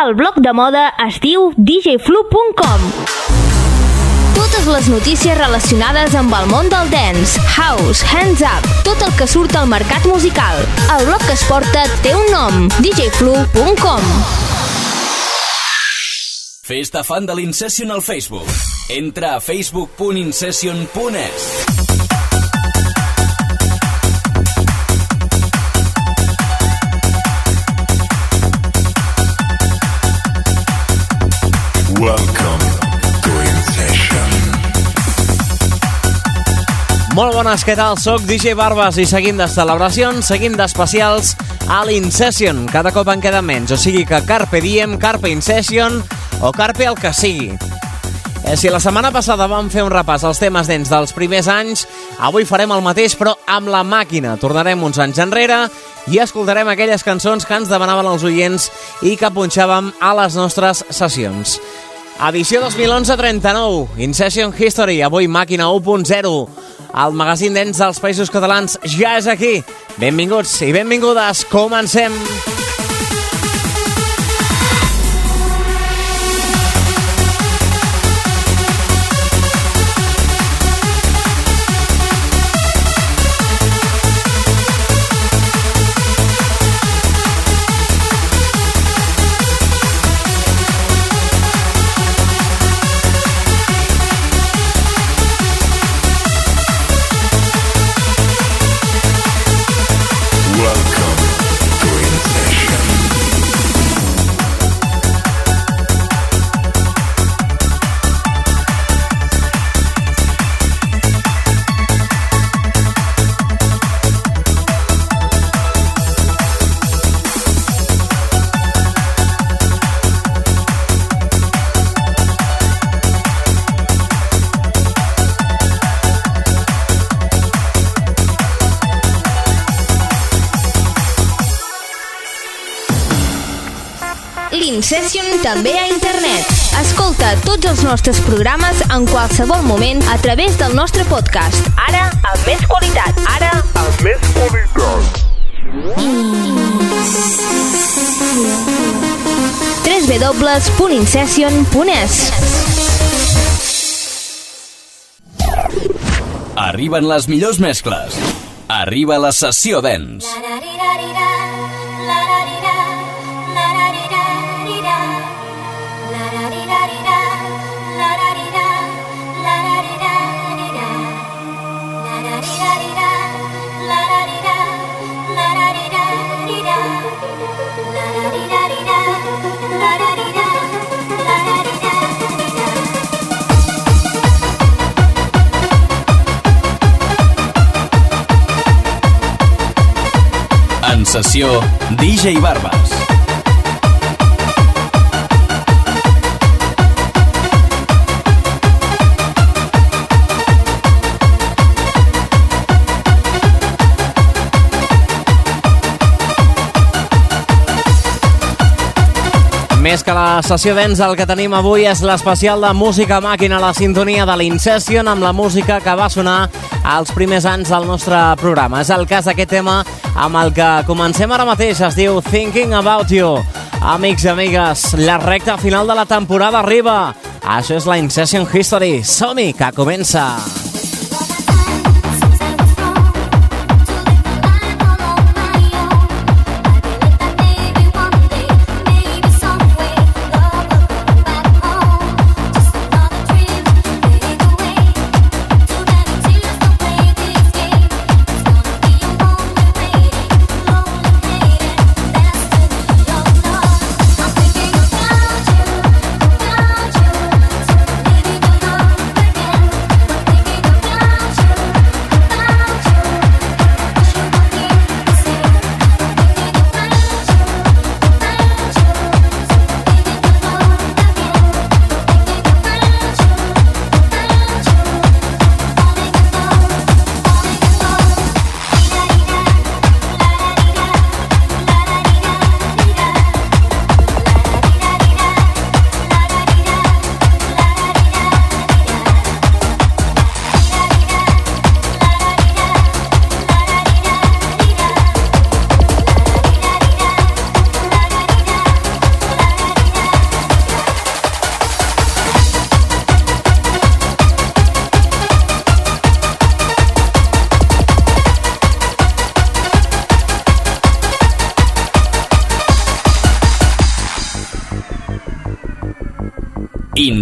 El blog de moda es diu djflu.com. Totes les notícies relacionades amb el món del dance, house, hands up, tot el que surt al mercat musical. El blog que es porta té un nom, djflu.com. Festa fan de l'Incession al Facebook. Entra a facebook.incession.es. Molt bones, què tal? Soc DJ Barbas i seguim de celebracions, seguim d'especials a l'Incession. Cada cop en queda menys, o sigui que Carpe Diem, Carpe Incession o Carpe el que sigui. Eh, si la setmana passada vam fer un repàs als temes dents dels primers anys, avui farem el mateix però amb la màquina. Tornarem uns anys enrere i escoltarem aquelles cançons que ens demanaven els oients i que punxàvem a les nostres sessions. Edició 2011-39, Incession History, avui màquina 1.0. El magazín dents dels Països Catalans ja és aquí. Benvinguts i benvingudes, comencem! Welcome també a internet. Escolta tots els nostres programes en qualsevol moment a través del nostre podcast. Ara, amb més qualitat. Ara, Amb més qualitat. www.incession.es Arriben les millors mescles. Arriba la sessió dents. En sessió, DJ Barbas. Més que la sessió dents, el que tenim avui és l'especial de música màquina, la sintonia de l'Incession amb la música que va sonar als primers anys del nostre programa. És el cas d'aquest tema amb el que comencem ara mateix, es diu Thinking About You. Amics i amigues, la recta final de la temporada arriba. Això és la Incession History. Som-hi, que comença! Thinking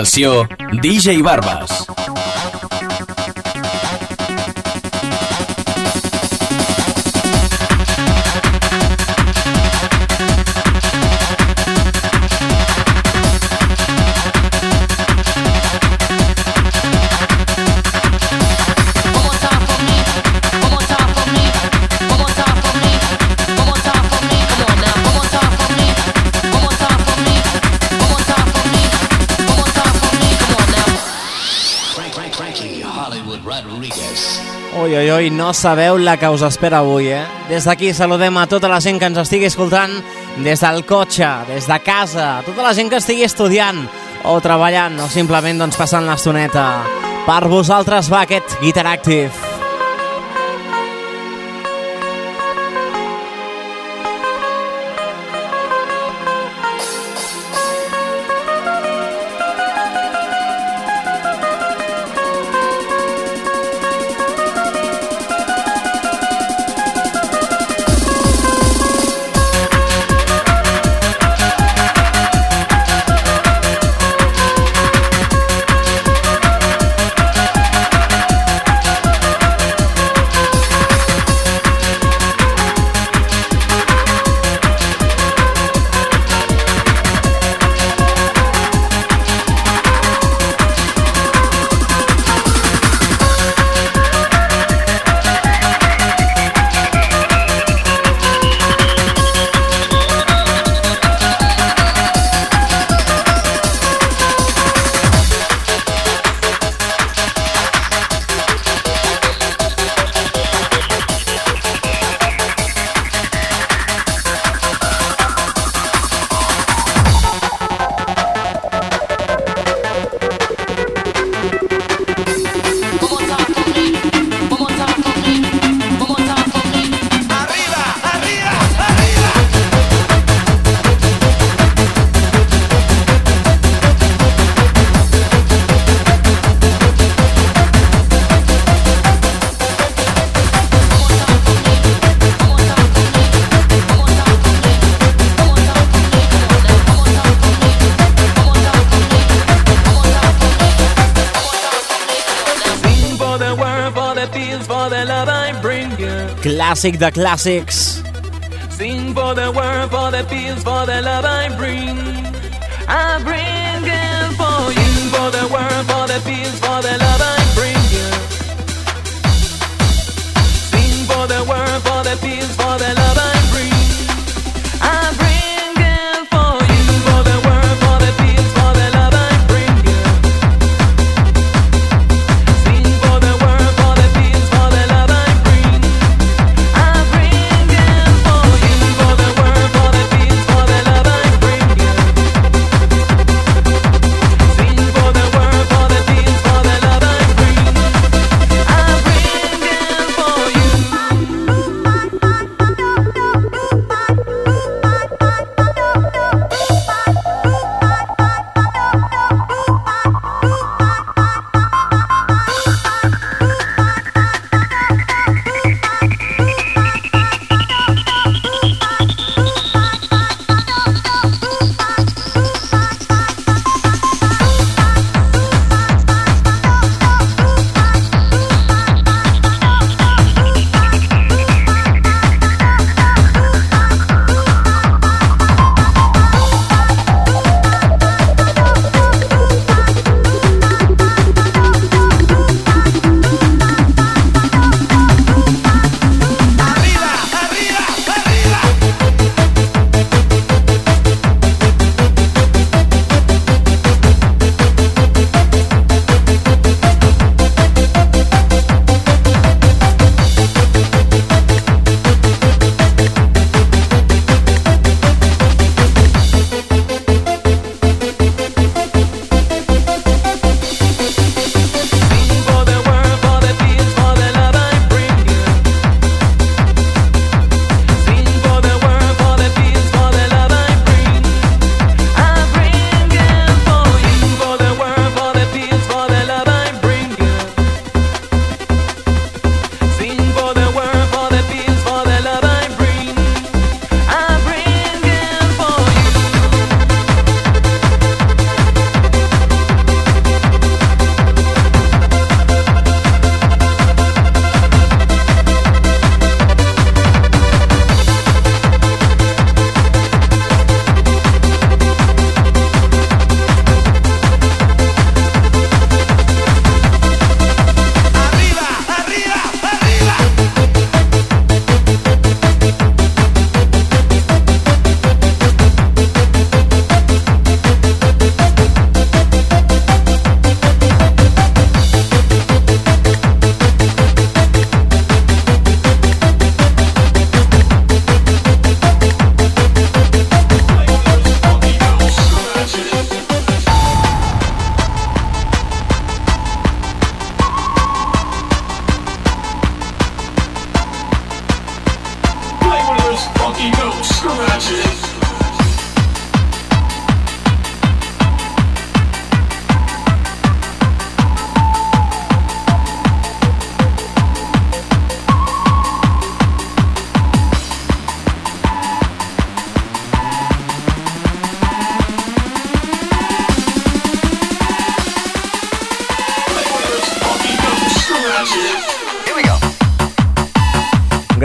En sessió, DJ Barbas. No sabeu la que us espera avui, eh? Des d'aquí saludem a tota la gent que ens estigui escoltant des del cotxe, des de casa, tota la gent que estigui estudiant o treballant o simplement doncs, passant l'estoneta. Per vosaltres va aquest Guitar Active. Clàssic the clàssics. Sing for the world, for the peace, for the love I bring. I bring it for you. For the world, for the peace, for the love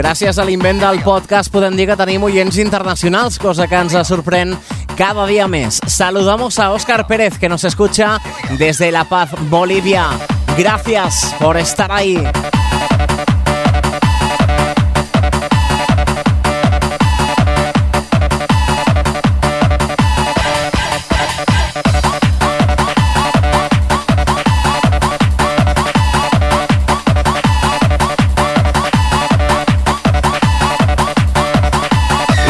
Gràcies a l'invent del podcast podem dir que tenim oients internacionals, cosa que ens sorprèn cada día més. Saludamos a Óscar Pérez, que nos escucha desde La Paz, Bolivia. Gracias por estar ahí.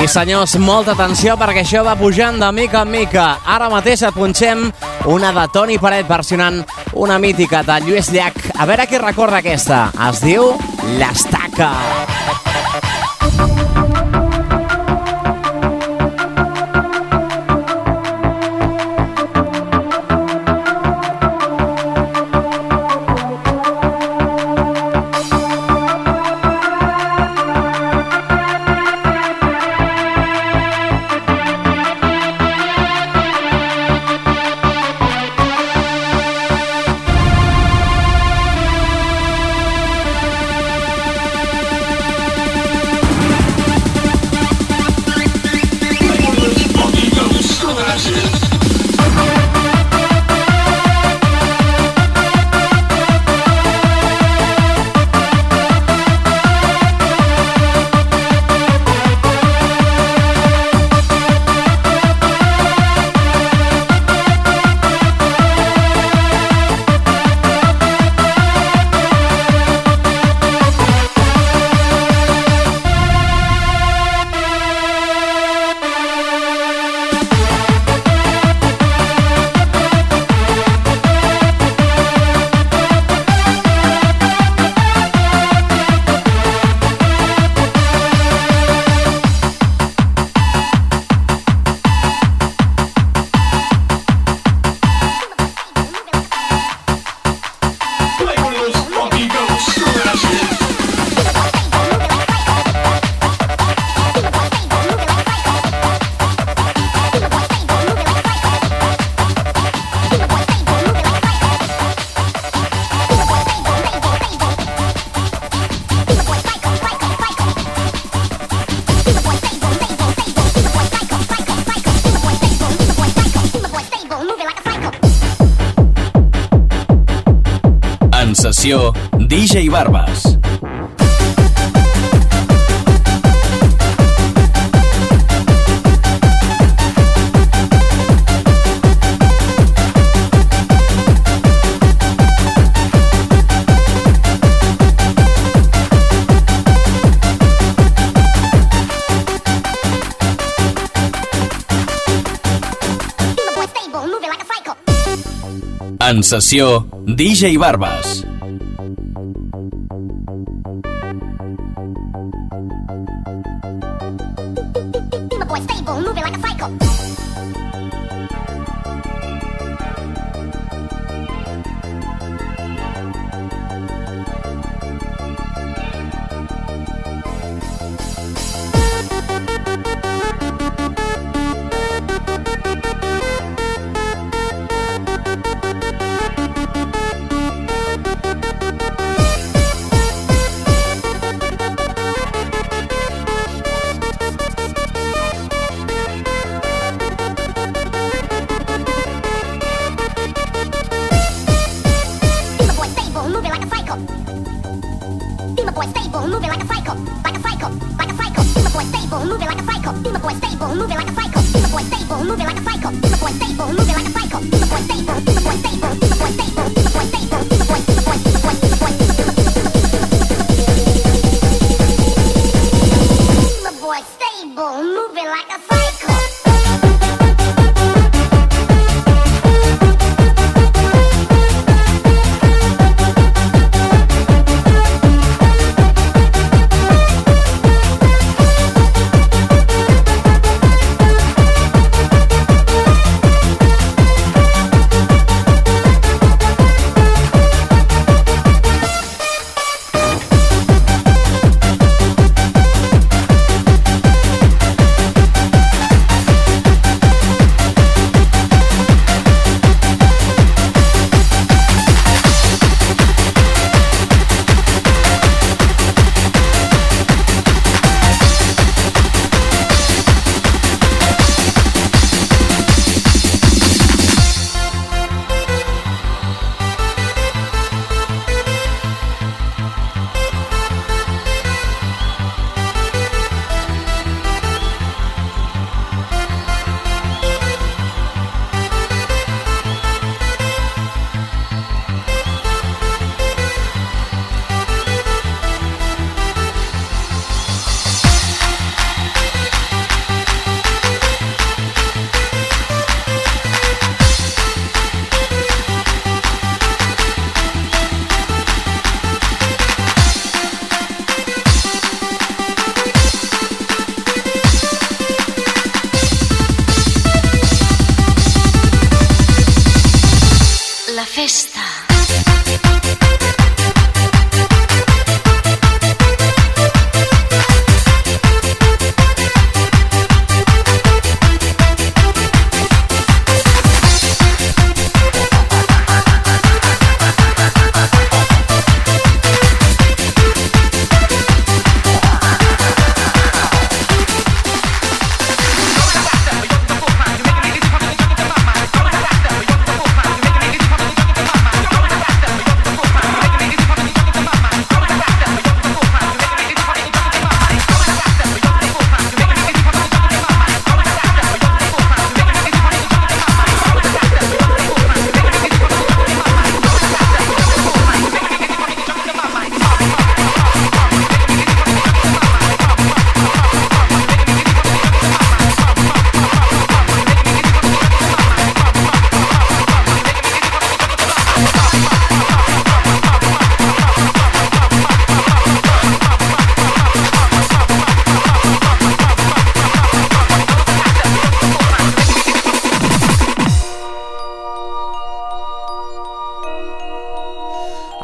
I senyors, molta atenció perquè això va pujant de mica en mica. Ara mateix et punxem una de Toni Paret versionant una mítica de Lluís Llach. A veure qui recorda aquesta. Es diu L'Estaca. En En sessió, DJ Barbas.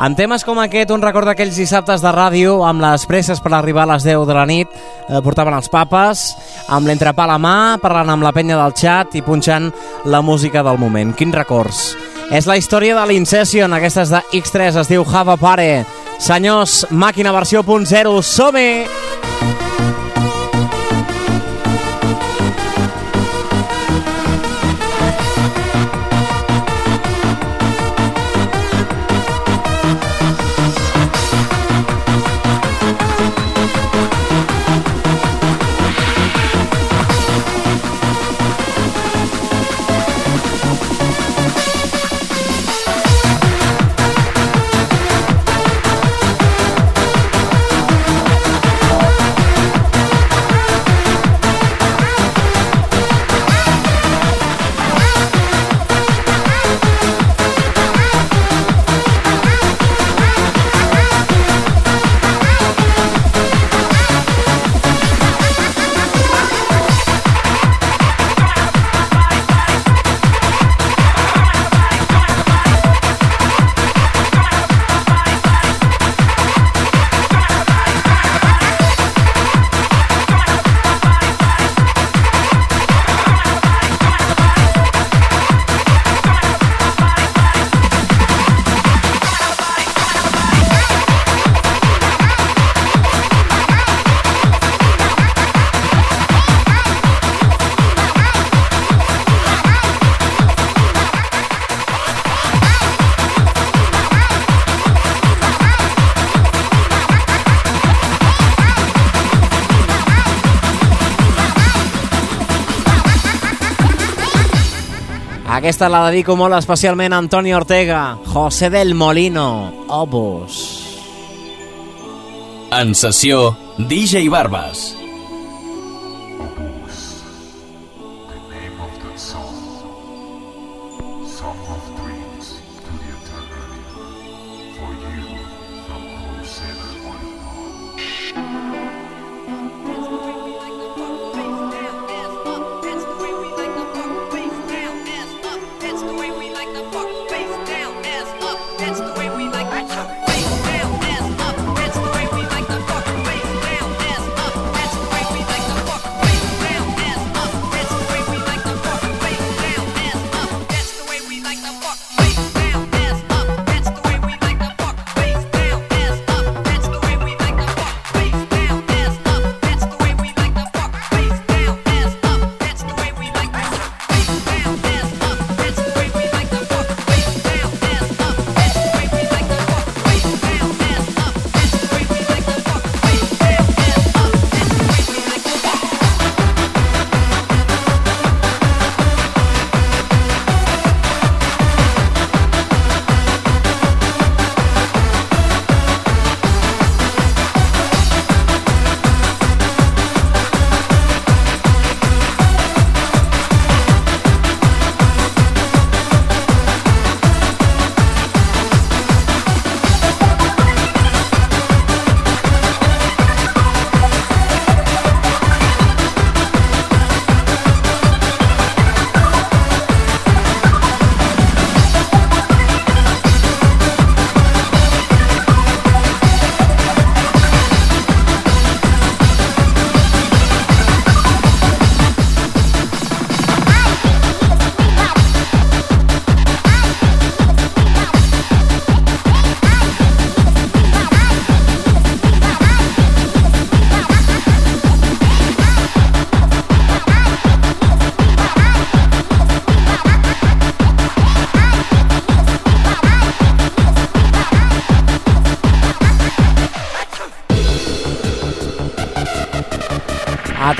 En temes com aquest, un record d'aquells dissabtes de ràdio amb les presses per arribar a les 10 de la nit, eh, portaven els papes, amb l'entrepà a la mà, parlant amb la penya del xat i punxant la música del moment. Quins records! És la història de l'Incession, aquesta és de X3, es diu Have a Pare. Senyors, màquina versió .0, som-hi! Aquesta la dedico molt especialment a Antoni Ortega, José del Molino, Obus. En sessió, DJ Barbas.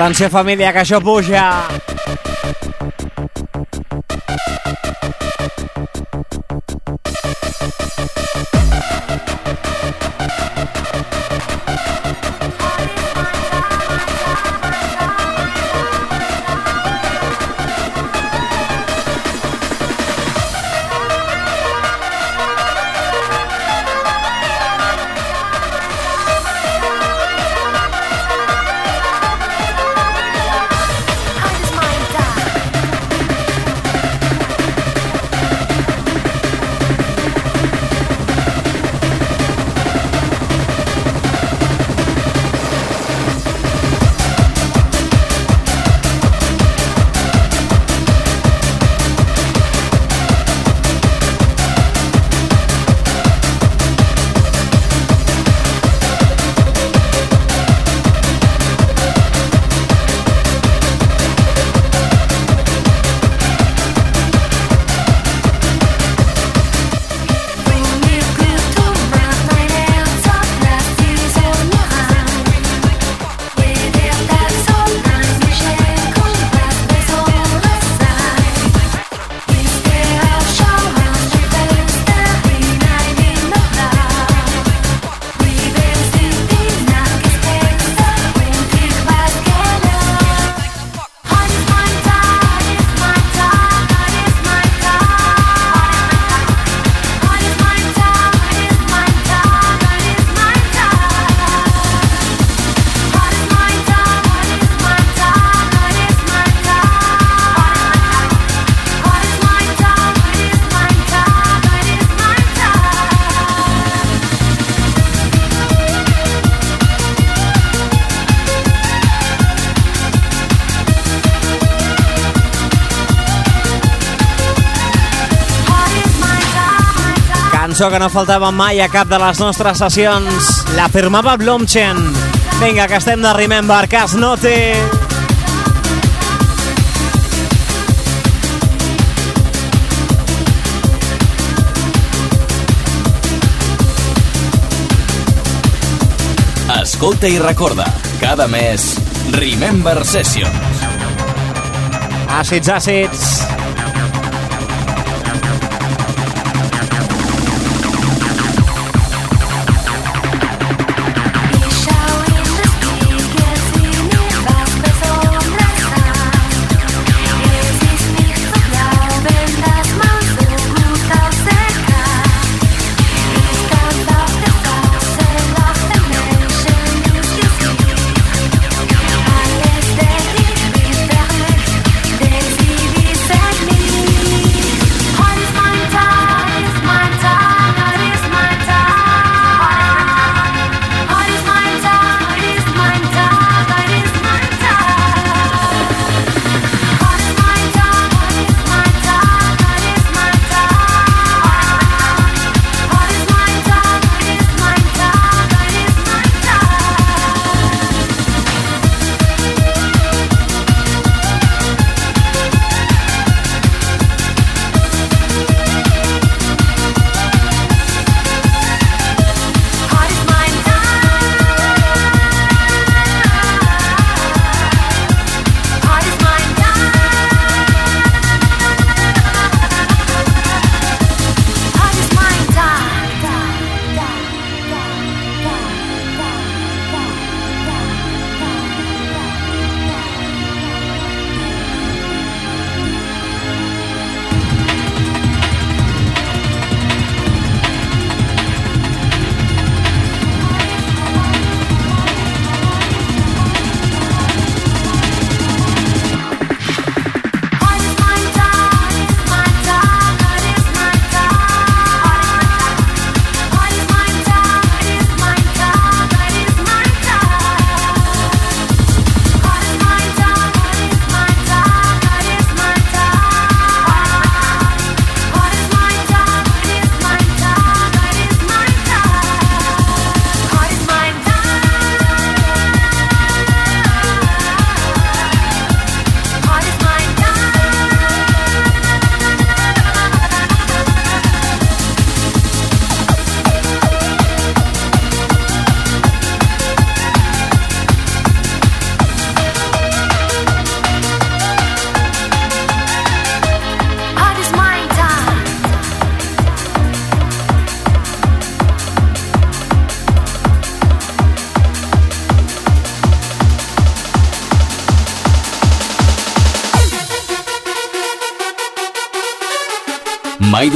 Atenció família, que això puja. Cançó que no faltava mai a cap de les nostres sessions. La firmava Blomchen. Vinga, que estem de Remember, que es note. Escolta i recorda, cada mes, Remember Sessions. Àcids, àcids.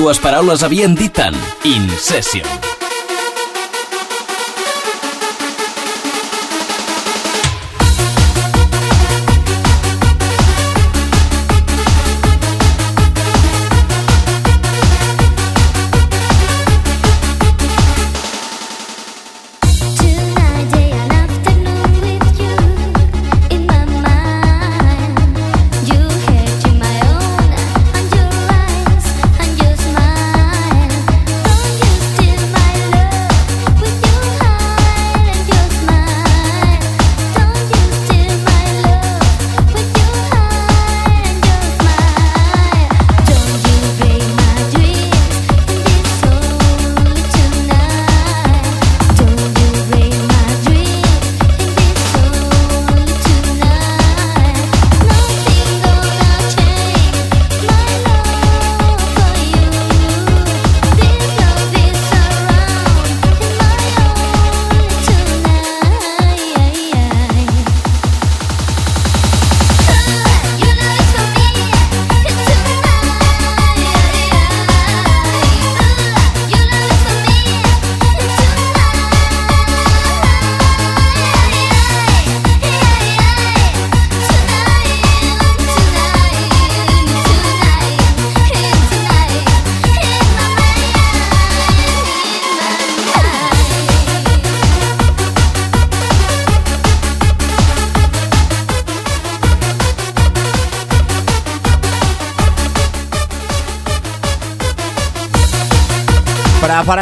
dues paraules havien dit tant. Incession.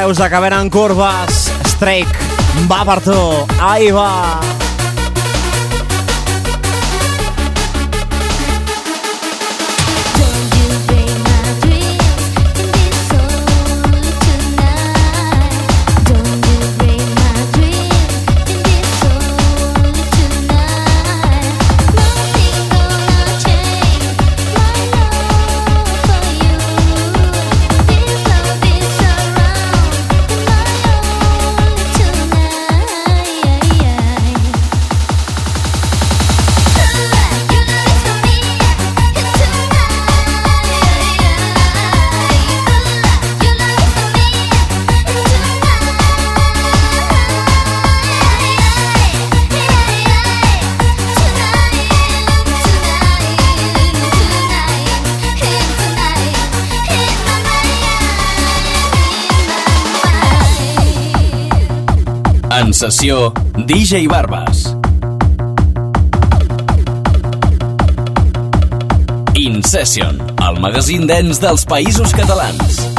veus acabaran en curves. Strike va per tu. Ahí va. sessió DJ Barbas. In Session, el magazín dens dels països catalans.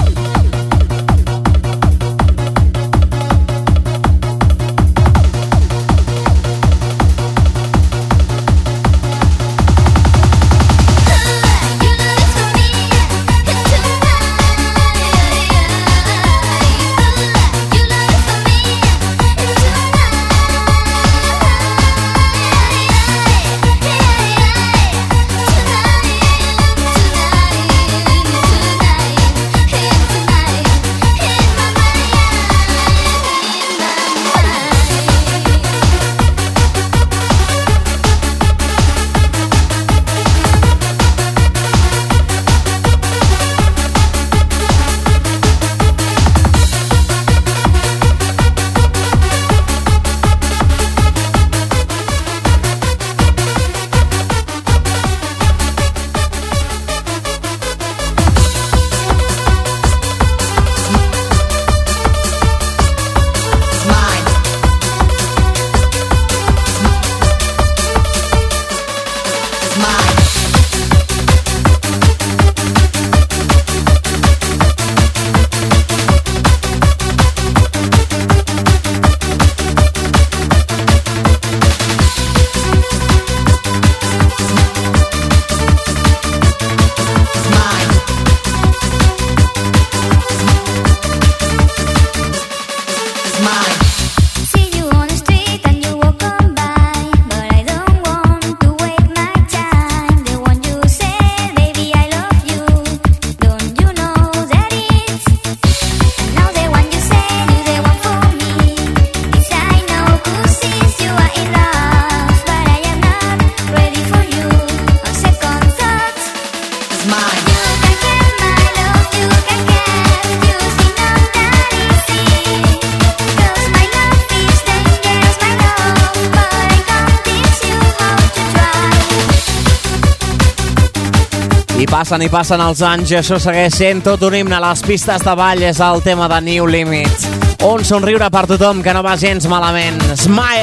passen i passen els anys i això segueix sent tot un himne. Les pistes de ball és el tema de New Limits Un somriure per tothom que no va gens malament. Smile!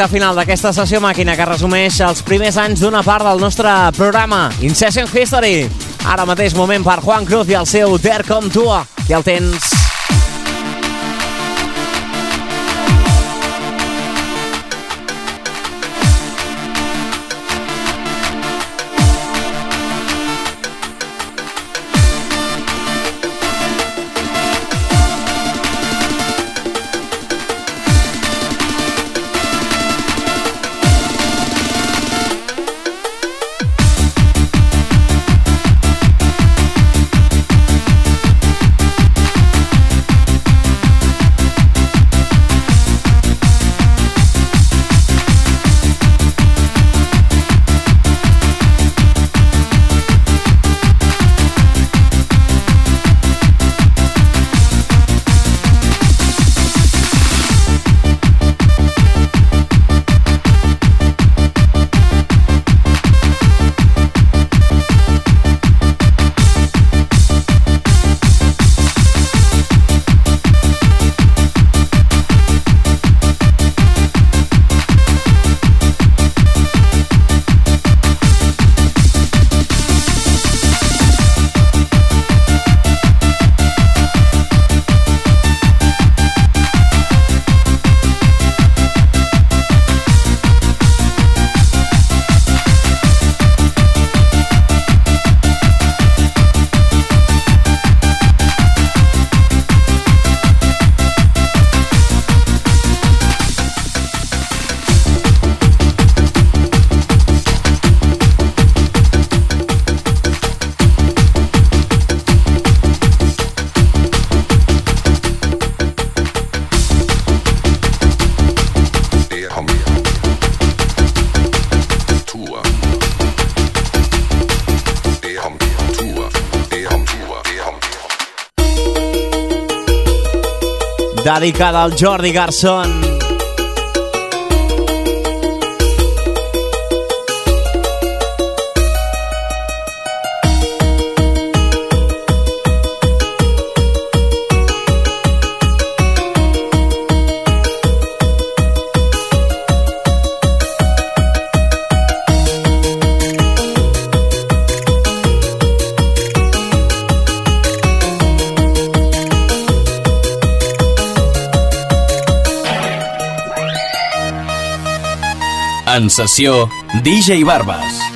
recta final d'aquesta sessió màquina que resumeix els primers anys d'una part del nostre programa, Incession History. Ara mateix moment per Juan Cruz i el seu Dare Come Tua. I el tens dedicada al Jordi Garçon. En sessió, DJ Barbas.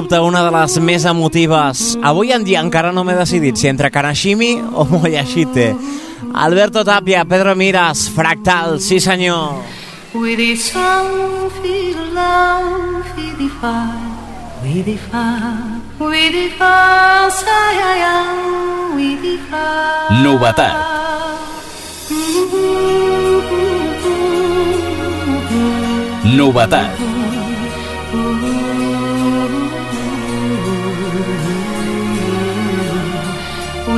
Dubte, una de les més emotives. Avui en dia encara no m'he decidit si entre Kanashimi o Moyashite. Alberto Tapia, Pedro Miras, Fractal, sí senyor. We fa we we we Novetat. Novetat.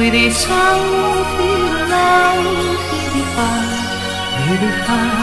with its old filial love 花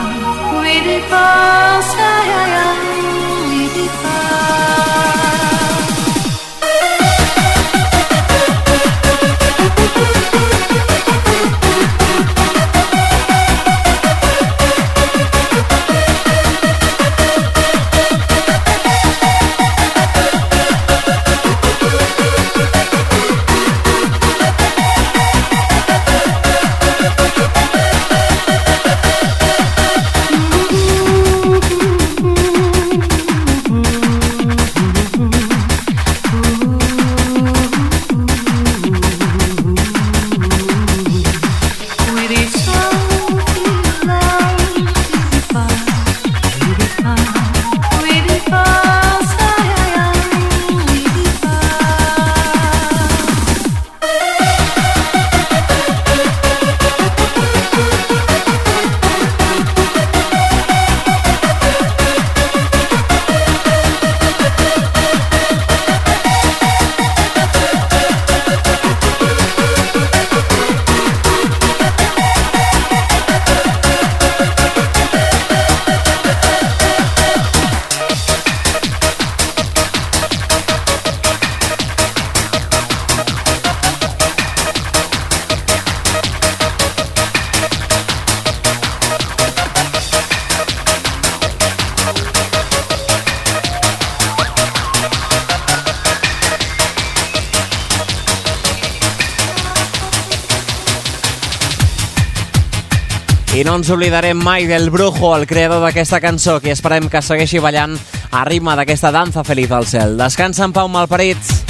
ens oblidarem mai del Brujo, el creador d'aquesta cançó, que esperem que segueixi ballant a ritme d'aquesta danza feliç al cel. Descansa en pau, malparits.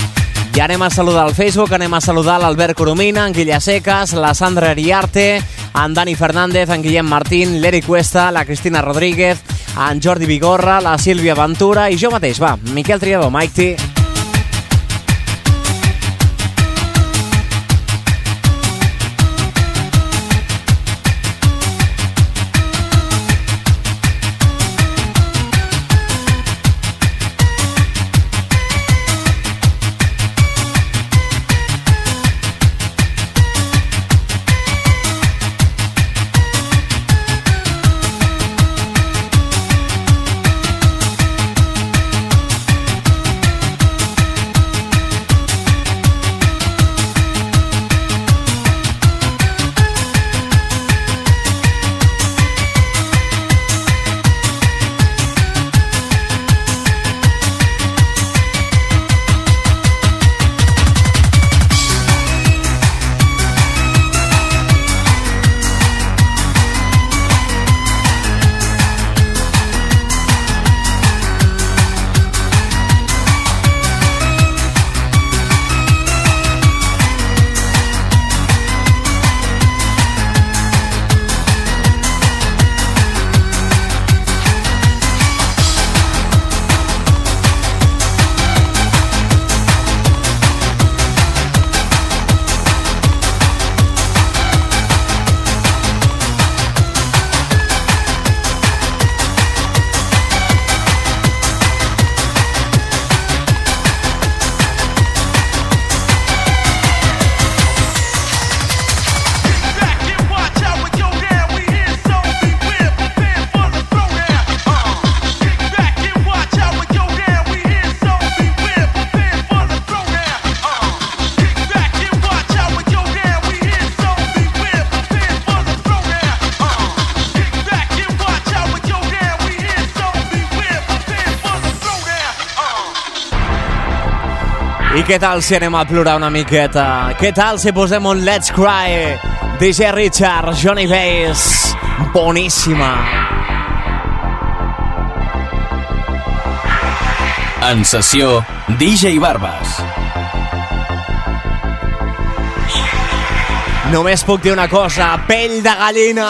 I anem a saludar al Facebook, anem a saludar l'Albert Coromina, en Guilla Secas, la Sandra Eriarte, en Dani Fernández, en Guillem Martín, l'Eric Cuesta, la Cristina Rodríguez, en Jordi Vigorra, la Sílvia Ventura i jo mateix, va, Miquel Triador, Mike T. què tal si anem a plorar una miqueta? Què tal si posem un Let's Cry? DJ Richard, Johnny Bass, boníssima. En sessió, DJ Barbas. Només puc dir una cosa, pell de gallina!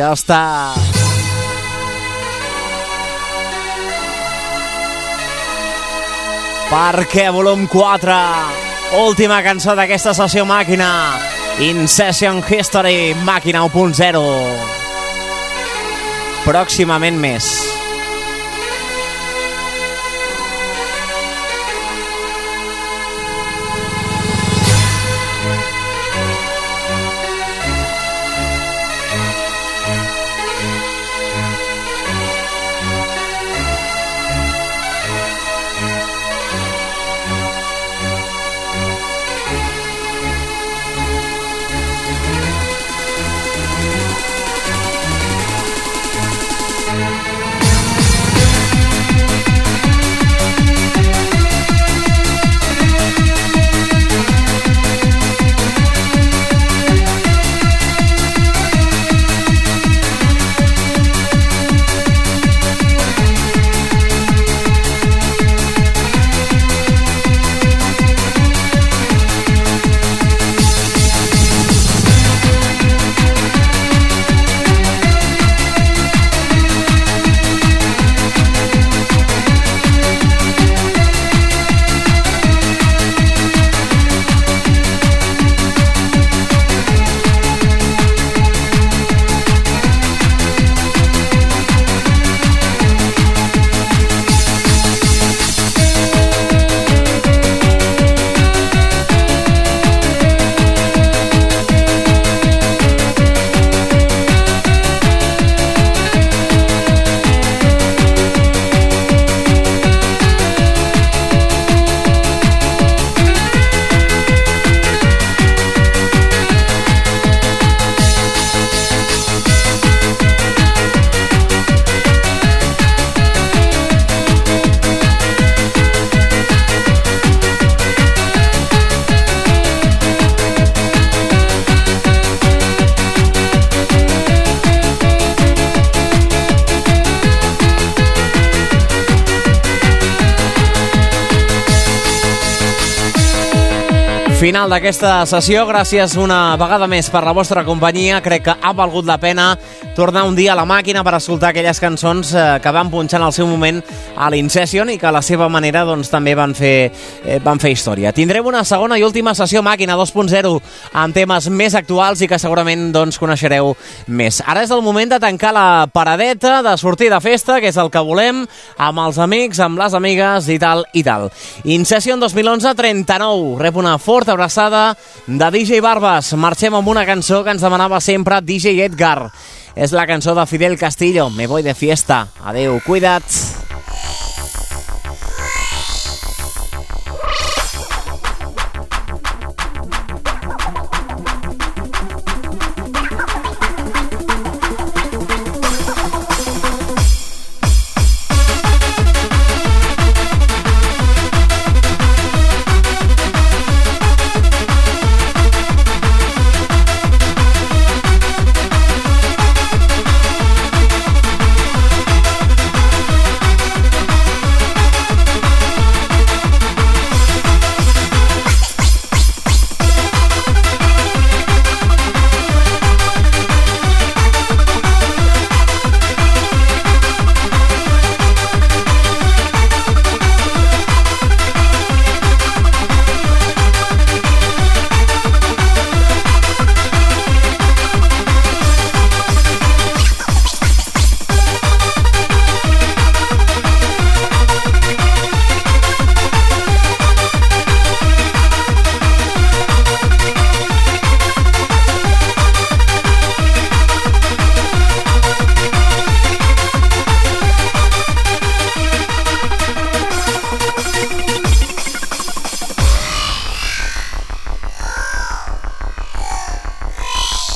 Virosta. Perquè volum 4, última cançó d'aquesta sessió màquina, In Session History, màquina 1.0. pròximament més. Final d'aquesta sessió, gràcies una vegada més per la vostra companyia. Crec que ha valgut la pena tornar un dia a la màquina per escoltar aquelles cançons eh, que van punxar en el seu moment a l'Incession i que a la seva manera doncs, també van fer, eh, van fer història. Tindrem una segona i última sessió màquina 2.0 amb temes més actuals i que segurament doncs, coneixereu més. Ara és el moment de tancar la paradeta, de sortir de festa, que és el que volem, amb els amics, amb les amigues i tal i tal. Incession 2011 39. Rep una forta abraçada de DJ Barbas. Marxem amb una cançó que ens demanava sempre DJ Edgar. És la cançó de Fidel Castillo, Me voy de fiesta. Adeu, cuida't.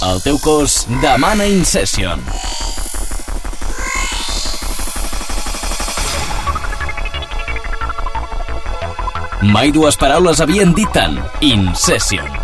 El teu cos demana Incession. Mai dues paraules havien dit tant. Incession.